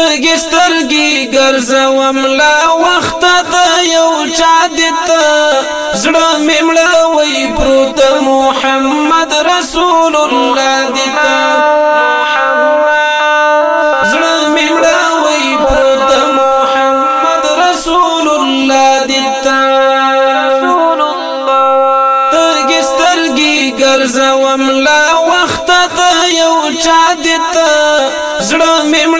سترګې سترګې ګرځوم لا وخت د یو چا دت زړه ممړه وای پروت محمد رسول الله دت زړه ممړه وای پروت محمد رسول الله دت سترګې سترګې ګرځوم لا وخت د یو چا دت زړه ممړه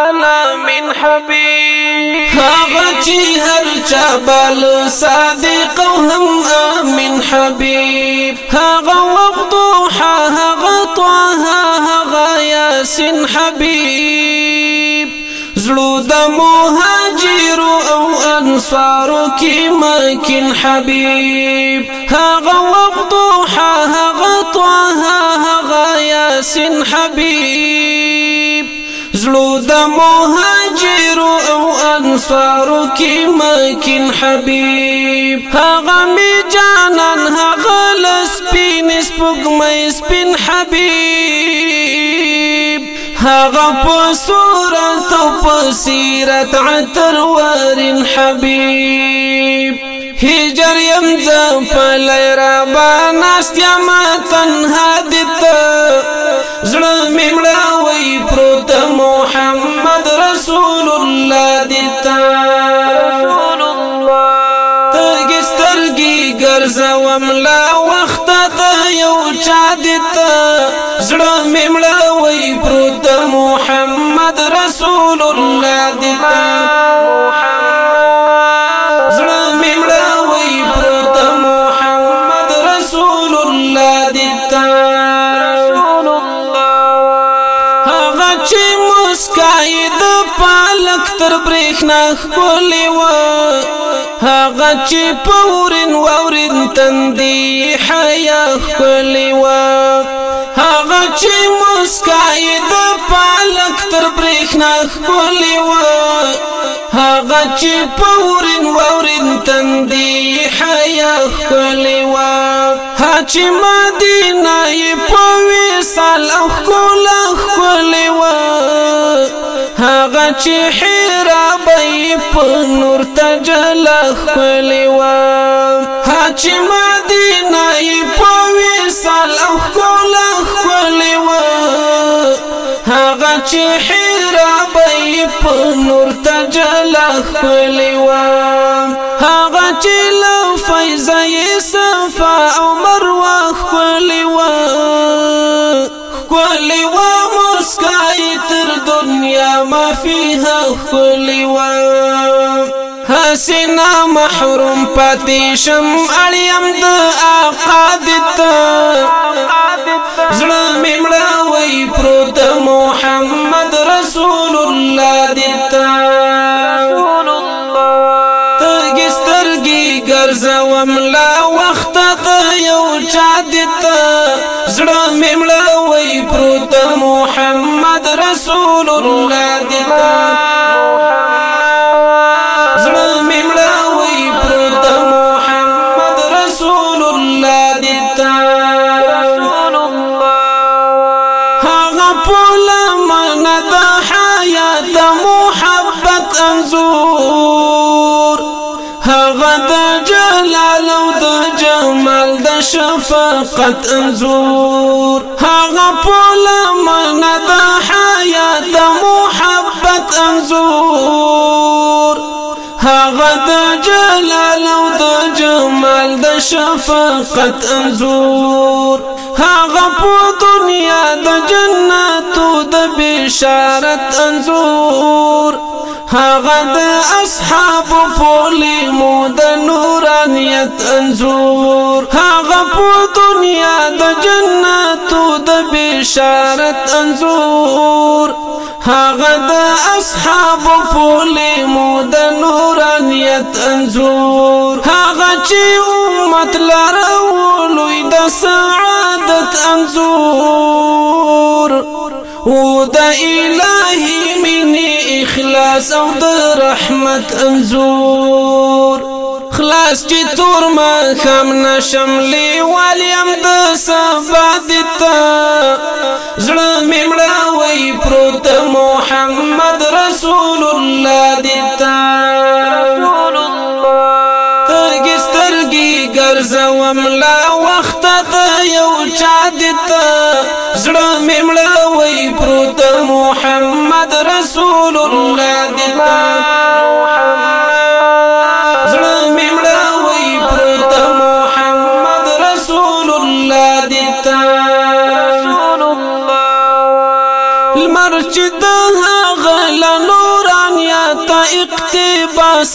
تعالى من حبيب هاغتي چې هر چا صادق وهم هم حبيب حبیب هغه وخت هغه طه هغه یاسین حبيب زړو د مهاجر او انصار كي مکن حبيب هغه وخت هغه طه هغه ياسين حبيب زلو د مهاجر او انصارو کې مکین حبيب هغه می جانان هغه لسپین سپګمې سپین حبيب هغه په صورت او په سیرت عطر ورن حبيب هجر يم ځم فلای را با ناست تنها دته الله دیتا رسول الله ترګي سترګي ګرځوم لا وخت د یو چا دیتا زړه مې مړوي پرو برېښنا ښکلې وه هغه چې په ورین واورین تندې حیا ښکلې وه هغه چې مسکا یې د پالک تر برېښنا ښکلې وه هغه چې په ورین واورین تندې حیا ښکلې وه ها چې مدینه یې په وصال او ښکلې چې حرا بې په نور تجل خلیوا هچ مدینه په وصال خپل خلیوا هغه چې حرا بې په نور تجل خلیوا هغه چې لفیزه صفا او مروه خپل دنیا ما فيها خلوا حسنا محروم پاتې شم اړیم د اقادت زړه مې مړه وای پروت محمد رسول الله دې ته رسول الله تګسترګي ګرځوم لا چا دتا زړه میمړه وای پروت محمد رسول الله دیتا زړه میمړه پروت محمد رسول الله دتا رسول الله هغه پول حیات محبت انزور هغه د جلال مال د شفقت انزور هغه پول من د حیات د محبت انزور هغه د جلال او د جمال د شفقت انزور هغه په دنیا د جنت او د بشارت انزور هغه د اصحاب فول انزور هغه په دنیا د جنتو د بشارت انزور هغه د اصحاب فول مود نورانیت انزور هغه چې امت لرولوی د سعادت انزور و د الهی من اخلاص او د رحمت انزور خلاص چې تور ما خام نشم لی والیم د صفا دتا زړه میمړه وای پروت محمد رسول الله دتا رسول الله تګسترګي ګرځوم لا وخت ته یو چا دتا زړه میمړه وای پروت محمد رسول الله دتا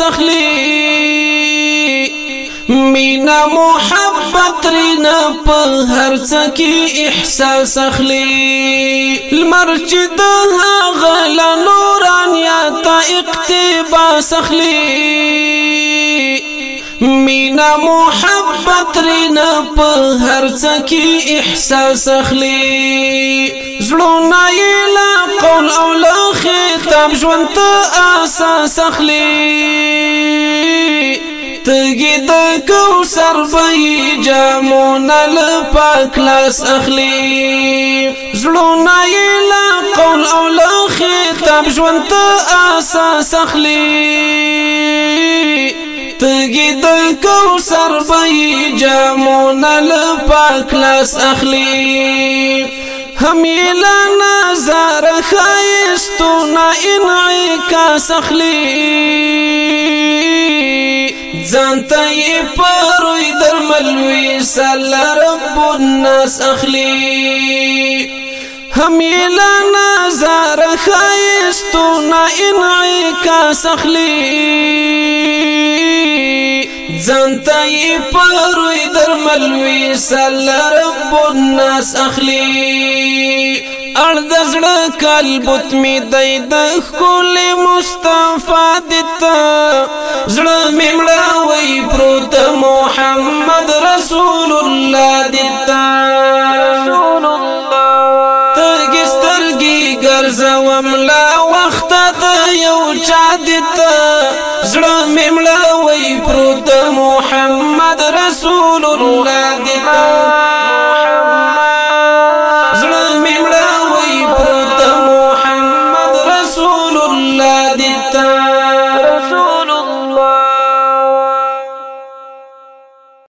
تخلی مینا محبت رینا په هر سکی احساس اخلی نوران غل نورانیات اقتباس اخلی مینا محبت رینا په هر سکی احساس اخلی زلونا يلا قول او له ختم ژوند ته اساس اخلي تګي د کوثر به جامون له پاک لاس اخلي زلونا يلا قول او له ختم ژوند ته اساس اخلي تګي د کوثر به جامون له پاک لاس اخلي همیلا نظر خایستونا انعکاس اخلی ځانته یې پروي درملوي سل رب الناس اخلی همیلا نظر خایستونا انعکاس اخلی ځنتای پروي درمل وی سل رب الناس اخلي اړ د زړه قلبت می دای د خپل مصطفی دتا زړه می مړوي پروت محمد No lo